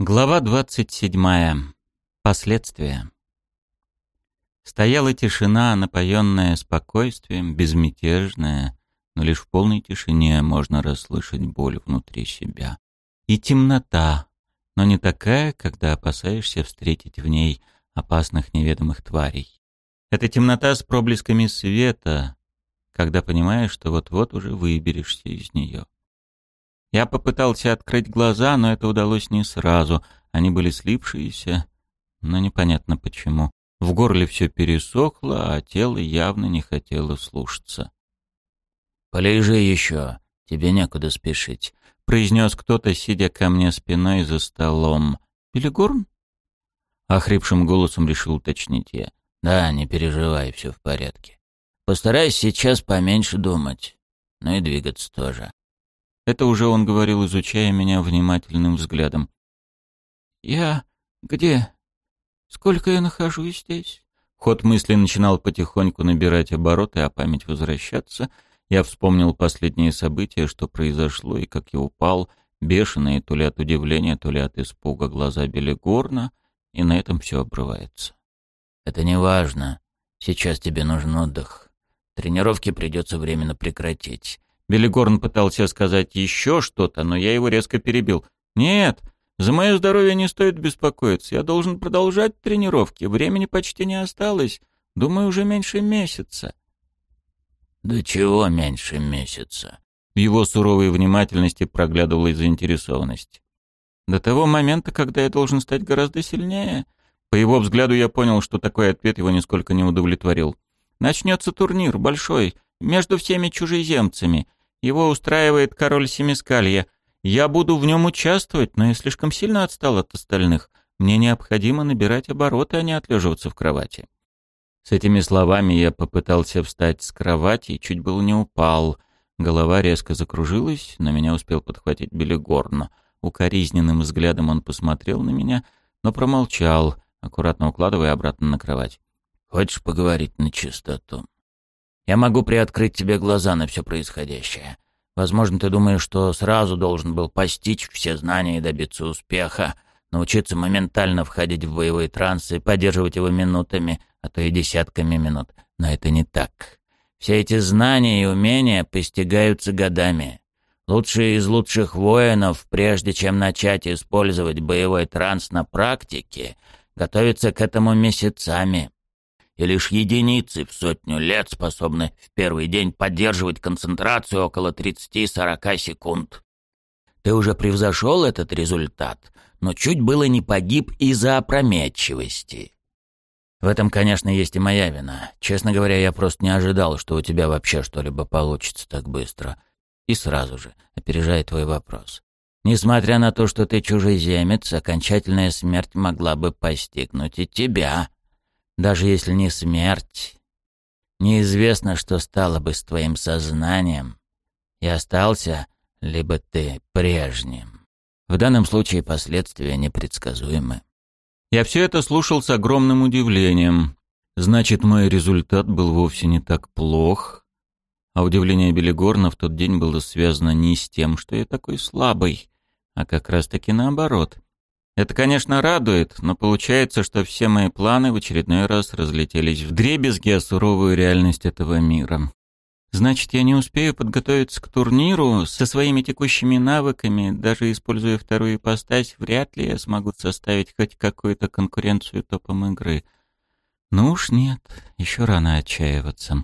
Глава 27. Последствия. Стояла тишина, напоенная спокойствием, безмятежная, но лишь в полной тишине можно расслышать боль внутри себя. И темнота, но не такая, когда опасаешься встретить в ней опасных неведомых тварей. Это темнота с проблесками света, когда понимаешь, что вот-вот уже выберешься из нее. Я попытался открыть глаза, но это удалось не сразу. Они были слипшиеся, но непонятно почему. В горле все пересохло, а тело явно не хотело слушаться. «Полежи еще, тебе некуда спешить», — произнес кто-то, сидя ко мне спиной за столом. «Пелегорн?» — охрипшим голосом решил уточнить я. «Да, не переживай, все в порядке. Постарайся сейчас поменьше думать, ну и двигаться тоже. Это уже он говорил, изучая меня внимательным взглядом. «Я... где? Сколько я нахожусь здесь?» Ход мысли начинал потихоньку набирать обороты, а память возвращаться. Я вспомнил последние события, что произошло и как я упал, бешеные то ли от удивления, то ли от испуга глаза Белигорна, и на этом все обрывается. «Это не важно. Сейчас тебе нужен отдых. Тренировки придется временно прекратить. Белигорн пытался сказать еще что-то, но я его резко перебил. «Нет, за мое здоровье не стоит беспокоиться. Я должен продолжать тренировки. Времени почти не осталось. Думаю, уже меньше месяца». «Да чего меньше месяца?» В его суровой внимательности проглядывалась заинтересованность. «До того момента, когда я должен стать гораздо сильнее». По его взгляду я понял, что такой ответ его нисколько не удовлетворил. «Начнется турнир, большой, между всеми чужеземцами. Его устраивает король Семискалья. Я буду в нем участвовать, но я слишком сильно отстал от остальных. Мне необходимо набирать обороты, а не отлеживаться в кровати. С этими словами я попытался встать с кровати и чуть было не упал. Голова резко закружилась, но меня успел подхватить Белигорн. Укоризненным взглядом он посмотрел на меня, но промолчал, аккуратно укладывая обратно на кровать. «Хочешь поговорить на чистоту?» Я могу приоткрыть тебе глаза на все происходящее. Возможно, ты думаешь, что сразу должен был постичь все знания и добиться успеха, научиться моментально входить в боевой транс и поддерживать его минутами, а то и десятками минут. Но это не так. Все эти знания и умения постигаются годами. Лучшие из лучших воинов, прежде чем начать использовать боевой транс на практике, готовятся к этому месяцами и лишь единицы в сотню лет способны в первый день поддерживать концентрацию около 30-40 секунд. Ты уже превзошел этот результат, но чуть было не погиб из-за опрометчивости. В этом, конечно, есть и моя вина. Честно говоря, я просто не ожидал, что у тебя вообще что-либо получится так быстро. И сразу же, опережая твой вопрос. Несмотря на то, что ты чужеземец, окончательная смерть могла бы постигнуть и тебя. Даже если не смерть, неизвестно, что стало бы с твоим сознанием. И остался либо ты прежним. В данном случае последствия непредсказуемы. Я все это слушал с огромным удивлением. Значит, мой результат был вовсе не так плох. А удивление Белигорна в тот день было связано не с тем, что я такой слабый, а как раз-таки наоборот. Это, конечно, радует, но получается, что все мои планы в очередной раз разлетелись в дребезги о суровую реальность этого мира. Значит, я не успею подготовиться к турниру со своими текущими навыками, даже используя вторую ипостась, вряд ли я смогу составить хоть какую-то конкуренцию топом игры. Ну уж нет, еще рано отчаиваться.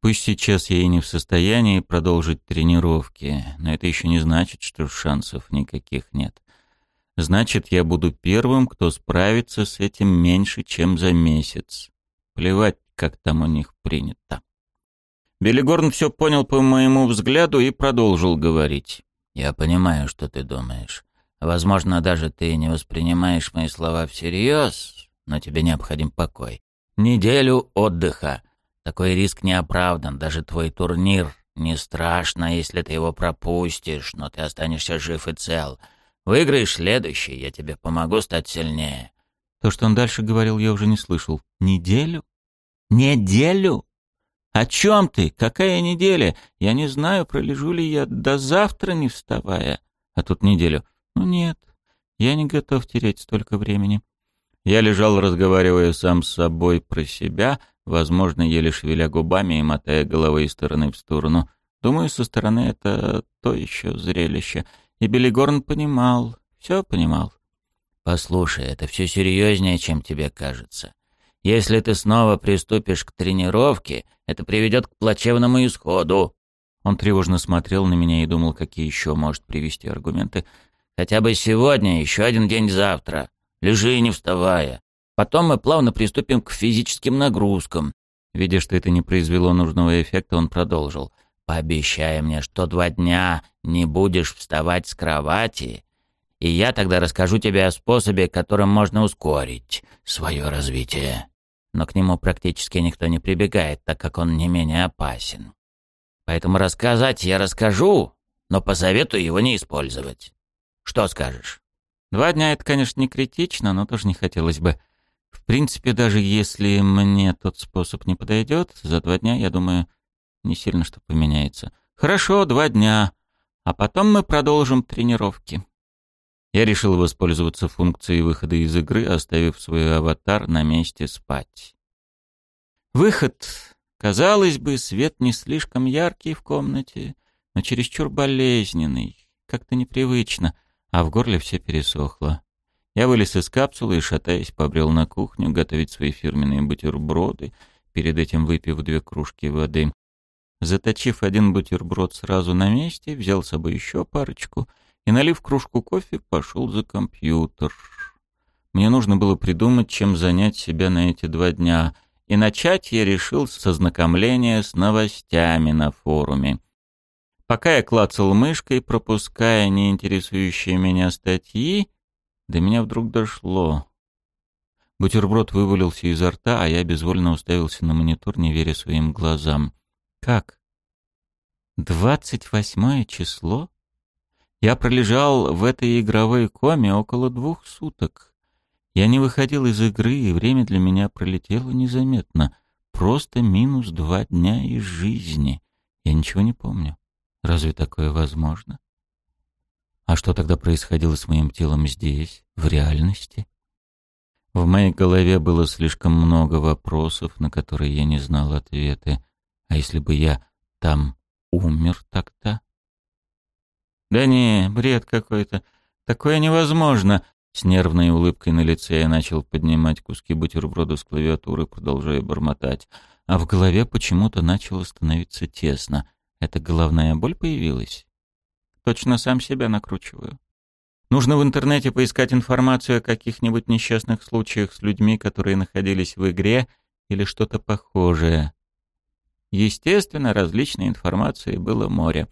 Пусть сейчас я и не в состоянии продолжить тренировки, но это еще не значит, что шансов никаких нет. Значит, я буду первым, кто справится с этим меньше, чем за месяц. Плевать, как там у них принято. Белигорн все понял по моему взгляду и продолжил говорить. «Я понимаю, что ты думаешь. Возможно, даже ты не воспринимаешь мои слова всерьез, но тебе необходим покой. Неделю отдыха. Такой риск не оправдан. Даже твой турнир не страшно, если ты его пропустишь, но ты останешься жив и цел. Выиграешь следующий, я тебе помогу стать сильнее». То, что он дальше говорил, я уже не слышал. «Неделю? Неделю? О чем ты? Какая неделя? Я не знаю, пролежу ли я до завтра, не вставая. А тут неделю. Ну нет, Я не готов терять столько времени. Я лежал, разговаривая сам с собой про себя, возможно, еле шевеля губами и мотая головой из стороны в сторону. Думаю, со стороны это то еще зрелище. И Белигорн понимал, все понимал. «Послушай, это все серьезнее, чем тебе кажется. Если ты снова приступишь к тренировке, это приведет к плачевному исходу». Он тревожно смотрел на меня и думал, какие еще может привести аргументы. «Хотя бы сегодня, еще один день завтра. Лежи, не вставая. Потом мы плавно приступим к физическим нагрузкам». Видя, что это не произвело нужного эффекта, он продолжил. «Пообещай мне, что два дня не будешь вставать с кровати, и я тогда расскажу тебе о способе, которым можно ускорить свое развитие. Но к нему практически никто не прибегает, так как он не менее опасен. Поэтому рассказать я расскажу, но посоветую его не использовать. Что скажешь? Два дня — это, конечно, не критично, но тоже не хотелось бы. В принципе, даже если мне тот способ не подойдет, за два дня, я думаю, не сильно что поменяется. Хорошо, два дня. А потом мы продолжим тренировки. Я решил воспользоваться функцией выхода из игры, оставив свой аватар на месте спать. Выход. Казалось бы, свет не слишком яркий в комнате, но чересчур болезненный, как-то непривычно, а в горле все пересохло. Я вылез из капсулы и, шатаясь, побрел на кухню готовить свои фирменные бутерброды, перед этим выпив две кружки воды. Заточив один бутерброд сразу на месте, взял с собой еще парочку и, налив кружку кофе, пошел за компьютер. Мне нужно было придумать, чем занять себя на эти два дня, и начать я решил с ознакомления с новостями на форуме. Пока я клацал мышкой, пропуская неинтересующие меня статьи, до меня вдруг дошло. Бутерброд вывалился изо рта, а я безвольно уставился на монитор, не веря своим глазам. Как? Двадцать восьмое число? Я пролежал в этой игровой коме около двух суток. Я не выходил из игры, и время для меня пролетело незаметно. Просто минус два дня из жизни. Я ничего не помню. Разве такое возможно? А что тогда происходило с моим телом здесь, в реальности? В моей голове было слишком много вопросов, на которые я не знал ответы. А если бы я там умер так-то? Да не, бред какой-то. Такое невозможно. С нервной улыбкой на лице я начал поднимать куски бутерброда с клавиатуры, продолжая бормотать. А в голове почему-то начало становиться тесно. Это головная боль появилась? Точно сам себя накручиваю. Нужно в интернете поискать информацию о каких-нибудь несчастных случаях с людьми, которые находились в игре, или что-то похожее. Естественно, различной информации было море.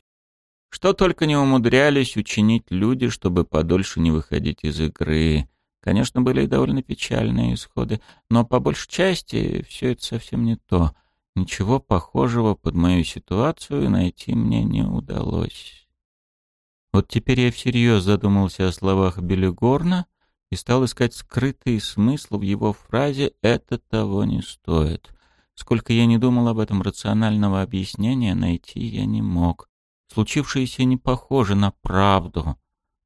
Что только не умудрялись учинить люди, чтобы подольше не выходить из игры. Конечно, были и довольно печальные исходы, но по большей части все это совсем не то. Ничего похожего под мою ситуацию найти мне не удалось. Вот теперь я всерьез задумался о словах Белигорна и стал искать скрытый смысл в его фразе «это того не стоит». Сколько я не думал об этом рационального объяснения, найти я не мог. Случившееся не похоже на правду.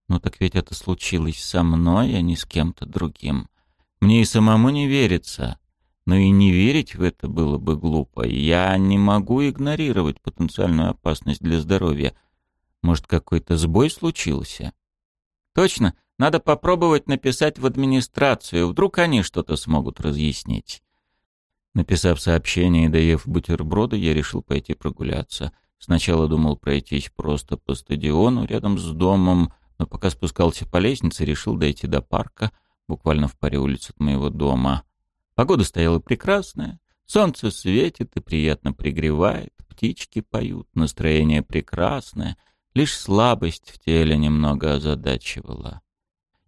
Но так ведь это случилось со мной, а не с кем-то другим. Мне и самому не верится. Но и не верить в это было бы глупо. Я не могу игнорировать потенциальную опасность для здоровья. Может, какой-то сбой случился? Точно, надо попробовать написать в администрацию. Вдруг они что-то смогут разъяснить. Написав сообщение и доев бутерброды, я решил пойти прогуляться. Сначала думал пройтись просто по стадиону рядом с домом, но пока спускался по лестнице, решил дойти до парка, буквально в паре улиц от моего дома. Погода стояла прекрасная, солнце светит и приятно пригревает, птички поют, настроение прекрасное, лишь слабость в теле немного озадачивала.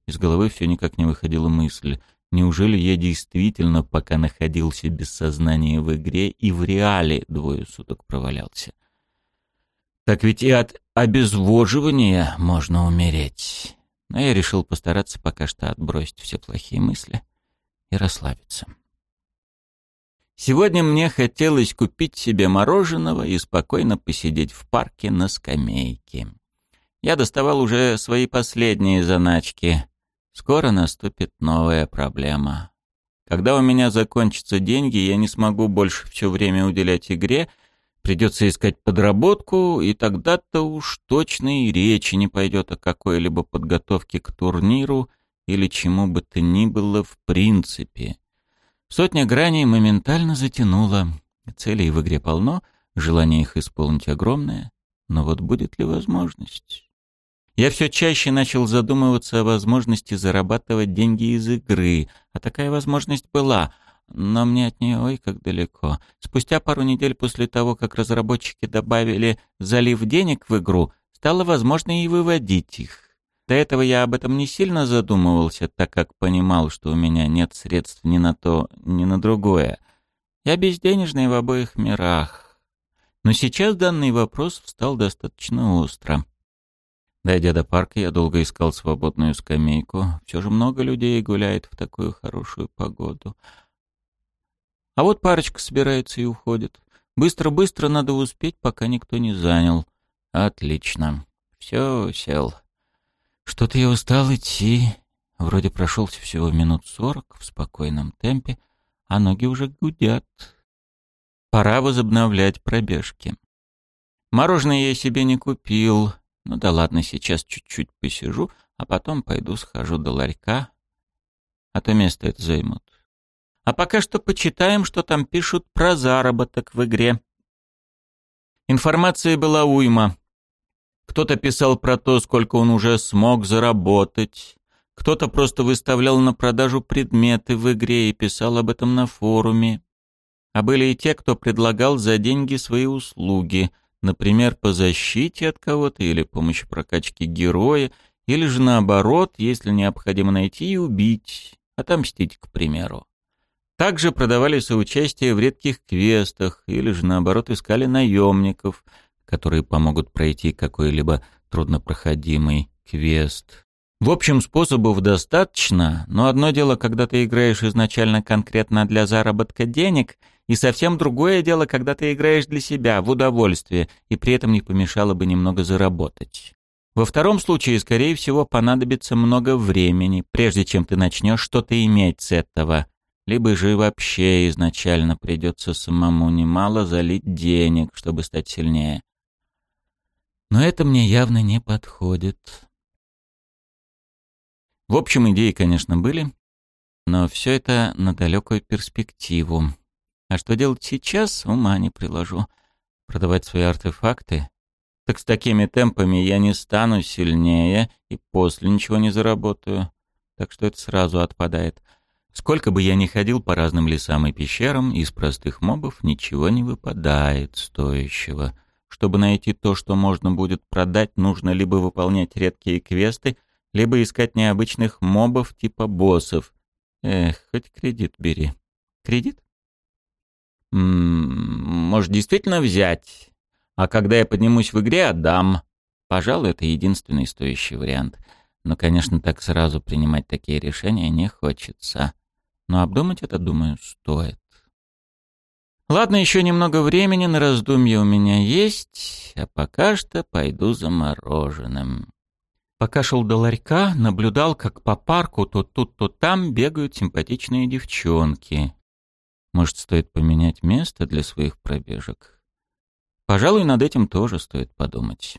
Из головы все никак не выходила мысль — Неужели я действительно, пока находился без сознания в игре, и в реале двое суток провалялся? Так ведь и от обезвоживания можно умереть. Но я решил постараться пока что отбросить все плохие мысли и расслабиться. Сегодня мне хотелось купить себе мороженого и спокойно посидеть в парке на скамейке. Я доставал уже свои последние заначки. Скоро наступит новая проблема. Когда у меня закончатся деньги, я не смогу больше все время уделять игре, придется искать подработку, и тогда-то уж точно и речи не пойдет о какой-либо подготовке к турниру или чему бы то ни было в принципе. Сотня граней моментально затянула. Целей в игре полно, желание их исполнить огромное, но вот будет ли возможность? Я все чаще начал задумываться о возможности зарабатывать деньги из игры, а такая возможность была, но мне от нее ой как далеко. Спустя пару недель после того, как разработчики добавили залив денег в игру, стало возможно и выводить их. До этого я об этом не сильно задумывался, так как понимал, что у меня нет средств ни на то, ни на другое. Я безденежный в обоих мирах. Но сейчас данный вопрос встал достаточно остро. Дойдя до парка, я долго искал свободную скамейку. Все же много людей гуляет в такую хорошую погоду. А вот парочка собирается и уходит. Быстро-быстро надо успеть, пока никто не занял. Отлично. Все, сел. Что-то я устал идти. Вроде прошелся всего минут сорок в спокойном темпе, а ноги уже гудят. Пора возобновлять пробежки. Мороженое я себе не купил, ну да ладно, сейчас чуть-чуть посижу, а потом пойду схожу до ларька, а то место это займут. А пока что почитаем, что там пишут про заработок в игре. Информации была уйма. Кто-то писал про то, сколько он уже смог заработать. Кто-то просто выставлял на продажу предметы в игре и писал об этом на форуме. А были и те, кто предлагал за деньги свои услуги — Например, по защите от кого-то или помощи прокачки героя, или же наоборот, если необходимо найти и убить, отомстить, к примеру. Также продавали соучастие в редких квестах, или же наоборот искали наемников, которые помогут пройти какой-либо труднопроходимый квест. В общем, способов достаточно, но одно дело, когда ты играешь изначально конкретно для заработка денег — и совсем другое дело, когда ты играешь для себя, в удовольствие, и при этом не помешало бы немного заработать. Во втором случае, скорее всего, понадобится много времени, прежде чем ты начнешь что-то иметь с этого. Либо же вообще изначально придется самому немало залить денег, чтобы стать сильнее. Но это мне явно не подходит. В общем, идеи, конечно, были, но все это на далекую перспективу. А что делать сейчас, ума не приложу. Продавать свои артефакты? Так с такими темпами я не стану сильнее и после ничего не заработаю. Так что это сразу отпадает. Сколько бы я ни ходил по разным лесам и пещерам, из простых мобов ничего не выпадает стоящего. Чтобы найти то, что можно будет продать, нужно либо выполнять редкие квесты, либо искать необычных мобов типа боссов. Эх, хоть кредит бери. Кредит? Может, действительно взять. А когда я поднимусь в игре, отдам. Пожалуй, это единственный стоящий вариант. Но, конечно, так сразу принимать такие решения не хочется. Но обдумать это, думаю, стоит. Ладно, еще немного времени на раздумье у меня есть, а пока что пойду за мороженым. Пока шел до ларька, наблюдал, как по парку то тут, то там бегают симпатичные девчонки. Может, стоит поменять место для своих пробежек? Пожалуй, над этим тоже стоит подумать.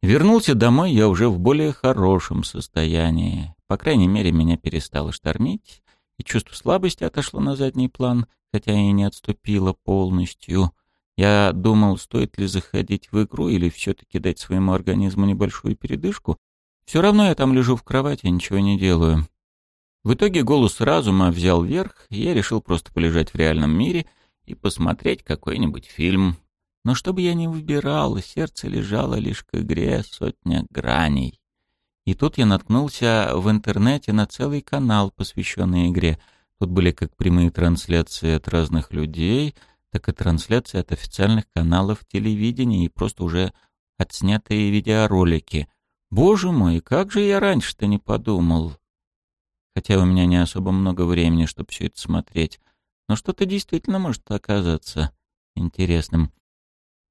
Вернулся домой я уже в более хорошем состоянии. По крайней мере, меня перестало штормить, и чувство слабости отошло на задний план, хотя и не отступило полностью. Я думал, стоит ли заходить в игру или все-таки дать своему организму небольшую передышку. Все равно я там лежу в кровати и ничего не делаю. В итоге голос разума взял верх, и я решил просто полежать в реальном мире и посмотреть какой-нибудь фильм. Но чтобы я не выбирал, сердце лежало лишь к игре сотня граней. И тут я наткнулся в интернете на целый канал, посвященный игре. Тут были как прямые трансляции от разных людей, так и трансляции от официальных каналов телевидения и просто уже отснятые видеоролики. Боже мой, как же я раньше-то не подумал хотя у меня не особо много времени, чтобы все это смотреть. Но что-то действительно может оказаться интересным.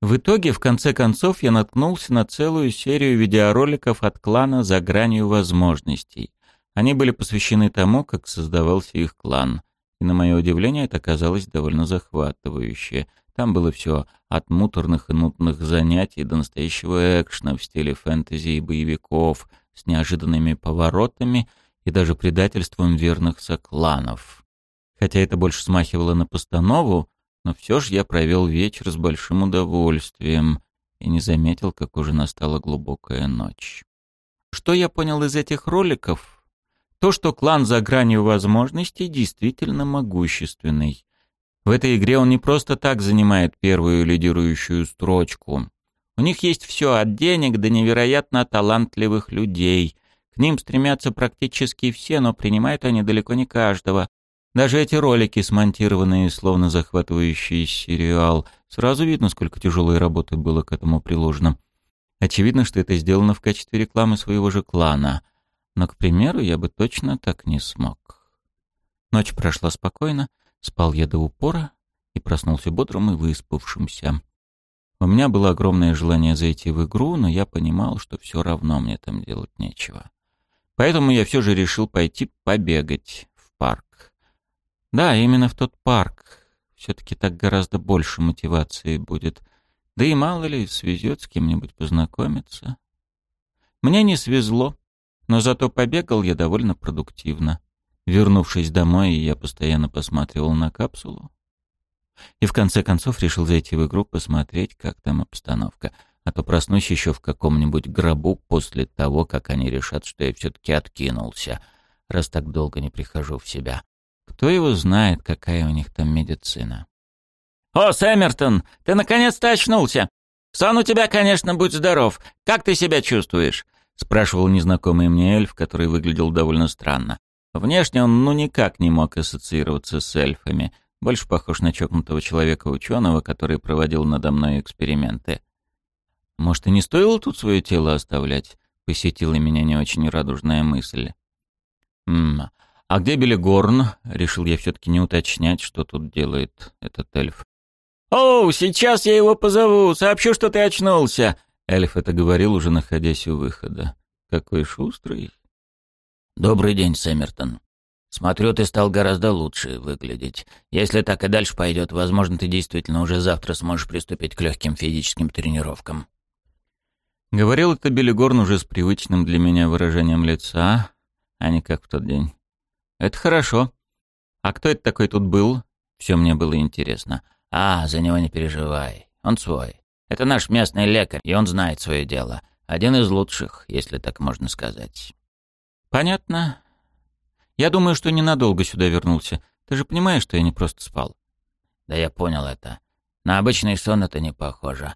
В итоге, в конце концов, я наткнулся на целую серию видеороликов от клана «За гранью возможностей». Они были посвящены тому, как создавался их клан. И на мое удивление это оказалось довольно захватывающе. Там было все от муторных и нудных занятий до настоящего экшена в стиле фэнтези и боевиков с неожиданными поворотами и даже предательством верных сокланов. Хотя это больше смахивало на постанову, но все же я провел вечер с большим удовольствием и не заметил, как уже настала глубокая ночь. Что я понял из этих роликов? То, что клан за гранью возможностей действительно могущественный. В этой игре он не просто так занимает первую лидирующую строчку. У них есть все от денег до невероятно талантливых людей. К ним стремятся практически все, но принимают они далеко не каждого. Даже эти ролики, смонтированные словно захватывающий сериал, сразу видно, сколько тяжелой работы было к этому приложено. Очевидно, что это сделано в качестве рекламы своего же клана. Но, к примеру, я бы точно так не смог. Ночь прошла спокойно, спал я до упора и проснулся бодрым и выспавшимся. У меня было огромное желание зайти в игру, но я понимал, что все равно мне там делать нечего. Поэтому я все же решил пойти побегать в парк. Да, именно в тот парк. Все-таки так гораздо больше мотивации будет. Да и мало ли, свезет с кем-нибудь познакомиться. Мне не свезло, но зато побегал я довольно продуктивно. Вернувшись домой, я постоянно посматривал на капсулу. И в конце концов решил зайти в игру, посмотреть, как там обстановка. А то проснусь еще в каком-нибудь гробу после того, как они решат, что я все-таки откинулся, раз так долго не прихожу в себя. Кто его знает, какая у них там медицина. «О, Сэммертон, ты наконец-то очнулся! Сон у тебя, конечно, будь здоров. Как ты себя чувствуешь?» — спрашивал незнакомый мне эльф, который выглядел довольно странно. Внешне он ну никак не мог ассоциироваться с эльфами, больше похож на чокнутого человека-ученого, который проводил надо мной эксперименты. «Может, и не стоило тут свое тело оставлять?» — посетила меня не очень радужная мысль. «Ммм, «А где Белигорн?» — решил я все-таки не уточнять, что тут делает этот эльф. «Оу, сейчас я его позову, сообщу, что ты очнулся!» Эльф это говорил, уже находясь у выхода. «Какой шустрый!» «Добрый день, Сэммертон. Смотрю, ты стал гораздо лучше выглядеть. Если так и дальше пойдет, возможно, ты действительно уже завтра сможешь приступить к легким физическим тренировкам». Говорил это Белигорн уже с привычным для меня выражением лица, а не как в тот день. «Это хорошо. А кто это такой тут был?» Все мне было интересно. «А, за него не переживай. Он свой. Это наш местный лекарь, и он знает свое дело. Один из лучших, если так можно сказать». «Понятно. Я думаю, что ненадолго сюда вернулся. Ты же понимаешь, что я не просто спал?» «Да я понял это. На обычный сон это не похоже.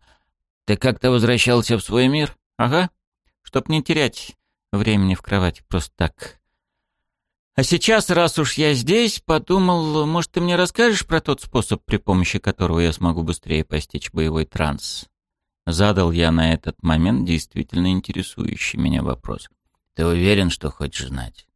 Ты как-то возвращался в свой мир?» «Ага. Чтоб не терять времени в кровати просто так. А сейчас, раз уж я здесь, подумал, может, ты мне расскажешь про тот способ, при помощи которого я смогу быстрее постичь боевой транс? Задал я на этот момент действительно интересующий меня вопрос. Ты уверен, что хочешь знать?